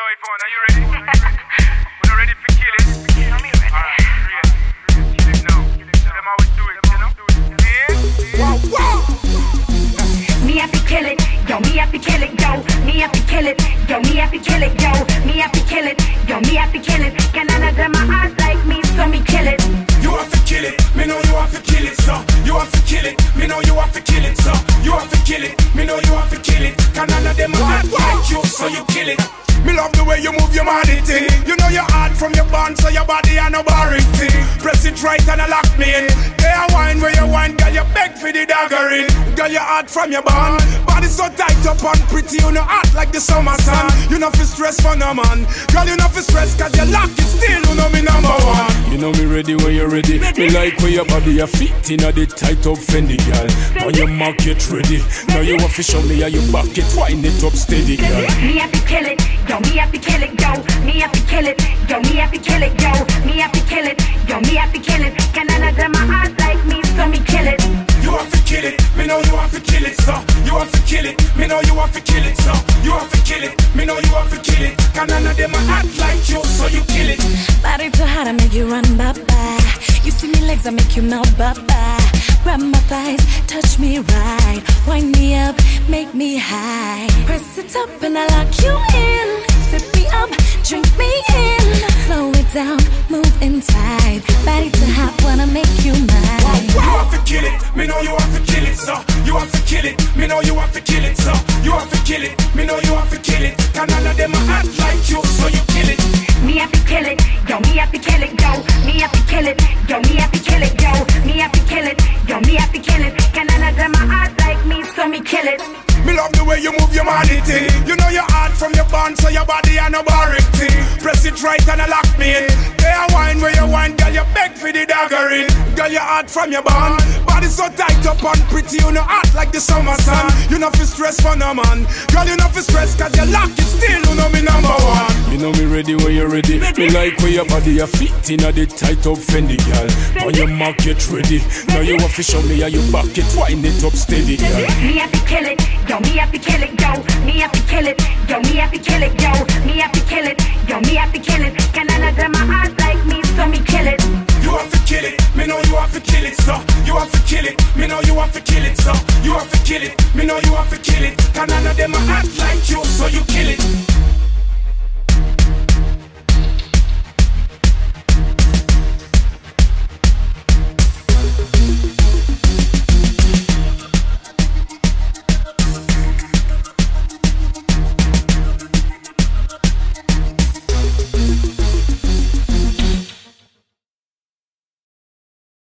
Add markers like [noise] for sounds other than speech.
Yo, Yvonne, are you ready? [laughs] We're ready for kill it. Alright, create. Kill it now. Tell them how we do it, you know? Yeah? Me have to kill yo. Me have to kill it, yo. Me have to kill it, yo. Me have to kill it, yo. Me have to kill it, yo. Me have to kill it. Can none of them are ass like me, so me kill it. You have to kill it, me know you have to kill it, so you have to kill it, me know you have to kill it, so you have to kill it, me know you have to kill it. Can none of them act like you, so you kill it. Me love the way you move your body thing. You know your heart from your bond, so your body and no boring thing. Press it right and I lock me in. They a wine where you wine, girl, you beg for the daggering. Girl, your heart from your bond. Body so tight up and pretty, you know hot like the summer sun. You know fi stress for no man. Girl, you know fi stress cause you lock it still, you know me number one. You know me ready when you're ready. Me like where your body your feet in the tight up Fendi girl. Now your market ready. Now you official me and you back it, wind it up steady girl. Me have to kill it, yo. Me have to kill it, yo. Me have to kill it, yo. Me have to kill it, yo. Me have to kill it, yo. Me have to kill it. Can none of them are like me, so me kill it. You have to kill it, me know you have to kill it, so you have to kill it, me know you have to kill it, so you have to kill it, me know you have to kill it. Can none of them act like you, so you kill it. Body too hot, I make you run bye bye. You see me legs, I make you melt bye bye. Grab my thighs, touch me right. Wind me up, make me high. Press it up and I lock you in. Inside. Body too hot, wanna make you mine. You have to kill it, me know you have to kill it, so you have to kill it, me know you have to kill it, so you have to kill it, me know you have to kill it. Can none of them act like you, so you kill it. Me have to kill it, yo. Me have to kill it, yo. Me have to kill it, yo. Me have to kill it, yo. Me have to kill it, yo. Me have to kill it. Can none of them are ass like me, so me kill it. Me love the way you move your body thing. You know your heart from your bond, so your body and no boring thing. Press right and I lock me in. They a wine where you wine, girl, you beg for the daggering. Girl, your heart from your bond. Body so tight up and pretty, you know hot like the summer sun. You know fi stress for no man. Girl, you know fi stress cause you lock it still, you know me number one. You know me ready when you're ready. Me like where your body your feet in the tight up Fendi girl. Now your market ready. Now you official me and you back it, wind it up steady girl. Me have to kill it, yo. Me have to kill it, yo. Me have to kill it, yo. Me have to kill it, yo. Me have to kill it, yo. Me have to kill it. Can none of them are ass like me, so me kill it. You have to kill it, me know you have to kill it, so you have to kill it, me know you have to kill it, so you have to kill it, me know you have to kill it. Can of them act like you, so